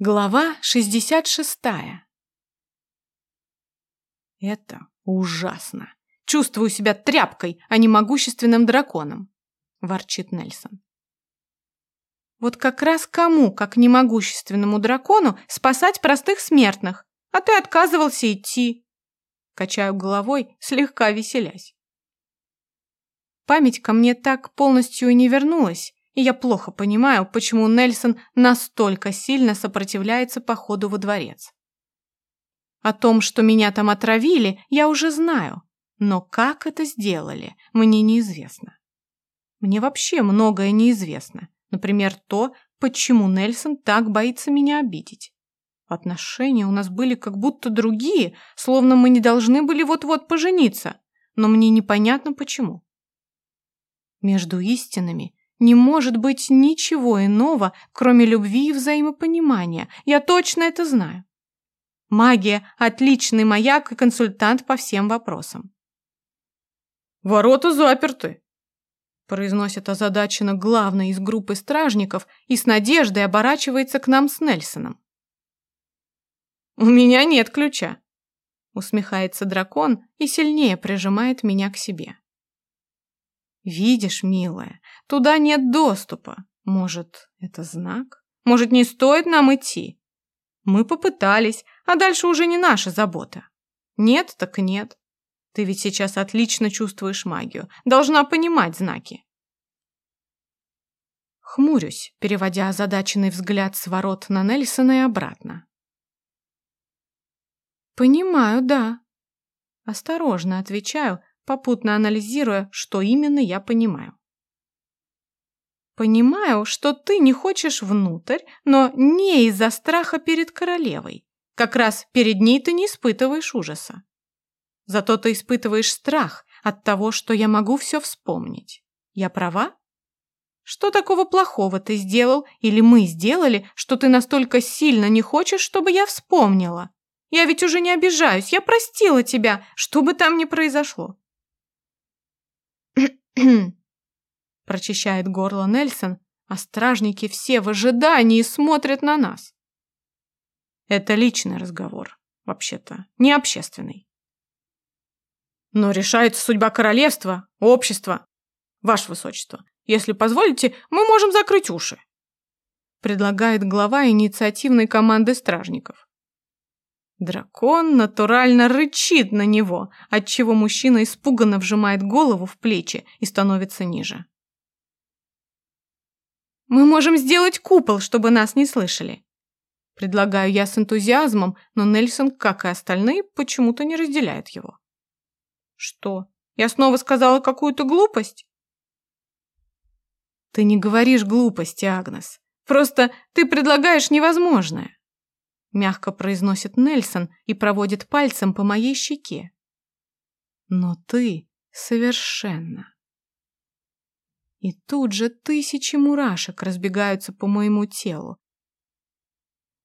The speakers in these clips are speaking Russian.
Глава 66. Это ужасно. Чувствую себя тряпкой, а не могущественным драконом, ворчит Нельсон. Вот как раз кому, как немогущественному дракону, спасать простых смертных, а ты отказывался идти. Качаю головой, слегка веселясь. Память ко мне так полностью и не вернулась, и я плохо понимаю, почему Нельсон настолько сильно сопротивляется походу во дворец. О том, что меня там отравили, я уже знаю, но как это сделали, мне неизвестно. Мне вообще многое неизвестно, например, то, почему Нельсон так боится меня обидеть. Отношения у нас были как будто другие, словно мы не должны были вот-вот пожениться, но мне непонятно почему. Между истинами не может быть ничего иного, кроме любви и взаимопонимания. Я точно это знаю. Магия – отличный маяк и консультант по всем вопросам. «Ворота заперты», – произносит озадаченно главный из группы стражников и с надеждой оборачивается к нам с Нельсоном. «У меня нет ключа», – усмехается дракон и сильнее прижимает меня к себе. «Видишь, милая, туда нет доступа. Может, это знак? Может, не стоит нам идти? Мы попытались, а дальше уже не наша забота. Нет, так нет. Ты ведь сейчас отлично чувствуешь магию, должна понимать знаки». Хмурюсь, переводя озадаченный взгляд с ворот на Нельсона и обратно. «Понимаю, да». Осторожно отвечаю, попутно анализируя, что именно я понимаю. Понимаю, что ты не хочешь внутрь, но не из-за страха перед королевой. Как раз перед ней ты не испытываешь ужаса. Зато ты испытываешь страх от того, что я могу все вспомнить. Я права? Что такого плохого ты сделал или мы сделали, что ты настолько сильно не хочешь, чтобы я вспомнила? Я ведь уже не обижаюсь, я простила тебя, что бы там ни произошло. Прочищает горло Нельсон, а стражники все в ожидании смотрят на нас. Это личный разговор, вообще-то, не общественный. Но решается судьба королевства, общества. Ваше высочество, если позволите, мы можем закрыть уши. Предлагает глава инициативной команды стражников. Дракон натурально рычит на него, отчего мужчина испуганно вжимает голову в плечи и становится ниже. «Мы можем сделать купол, чтобы нас не слышали», Предлагаю я с энтузиазмом, но Нельсон, как и остальные, почему-то не разделяет его. Что? Я снова сказала какую-то глупость? Ты не говоришь глупости, Агнес. Просто ты предлагаешь невозможное мягко произносит Нельсон и проводит пальцем по моей щеке. Но ты совершенно. И тут же тысячи мурашек разбегаются по моему телу.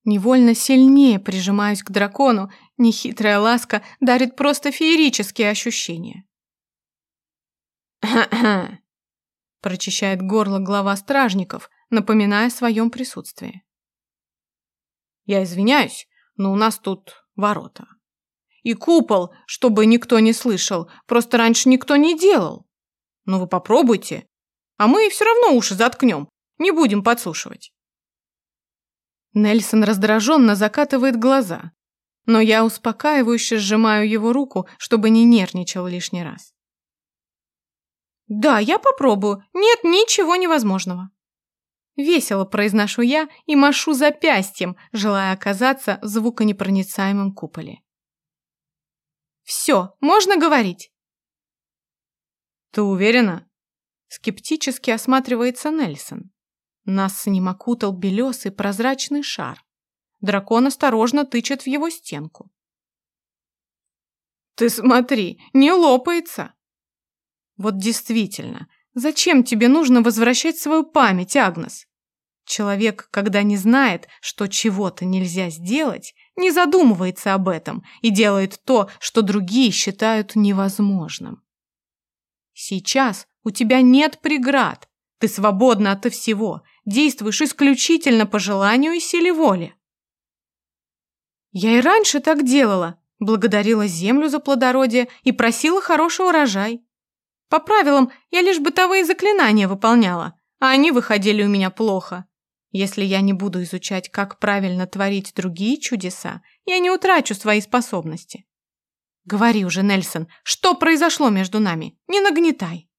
Невольно сильнее прижимаюсь к дракону, нехитрая ласка дарит просто феерические ощущения. прочищает горло глава стражников, напоминая о своем присутствии. Я извиняюсь, но у нас тут ворота. И купол, чтобы никто не слышал, просто раньше никто не делал. Ну вы попробуйте, а мы все равно уши заткнем, не будем подслушивать. Нельсон раздраженно закатывает глаза, но я успокаивающе сжимаю его руку, чтобы не нервничал лишний раз. Да, я попробую. Нет ничего невозможного. Весело произношу я и машу запястьем, желая оказаться в звуконепроницаемом куполе. «Все, можно говорить?» «Ты уверена?» Скептически осматривается Нельсон. Нас с ним окутал белесый прозрачный шар. Дракон осторожно тычет в его стенку. «Ты смотри, не лопается!» Вот действительно, Зачем тебе нужно возвращать свою память, Агнес? Человек, когда не знает, что чего-то нельзя сделать, не задумывается об этом и делает то, что другие считают невозможным. Сейчас у тебя нет преград. Ты свободна ото всего, действуешь исключительно по желанию и силе воли. Я и раньше так делала, благодарила землю за плодородие и просила хороший урожай. По правилам, я лишь бытовые заклинания выполняла, а они выходили у меня плохо. Если я не буду изучать, как правильно творить другие чудеса, я не утрачу свои способности. Говори уже, Нельсон, что произошло между нами? Не нагнетай.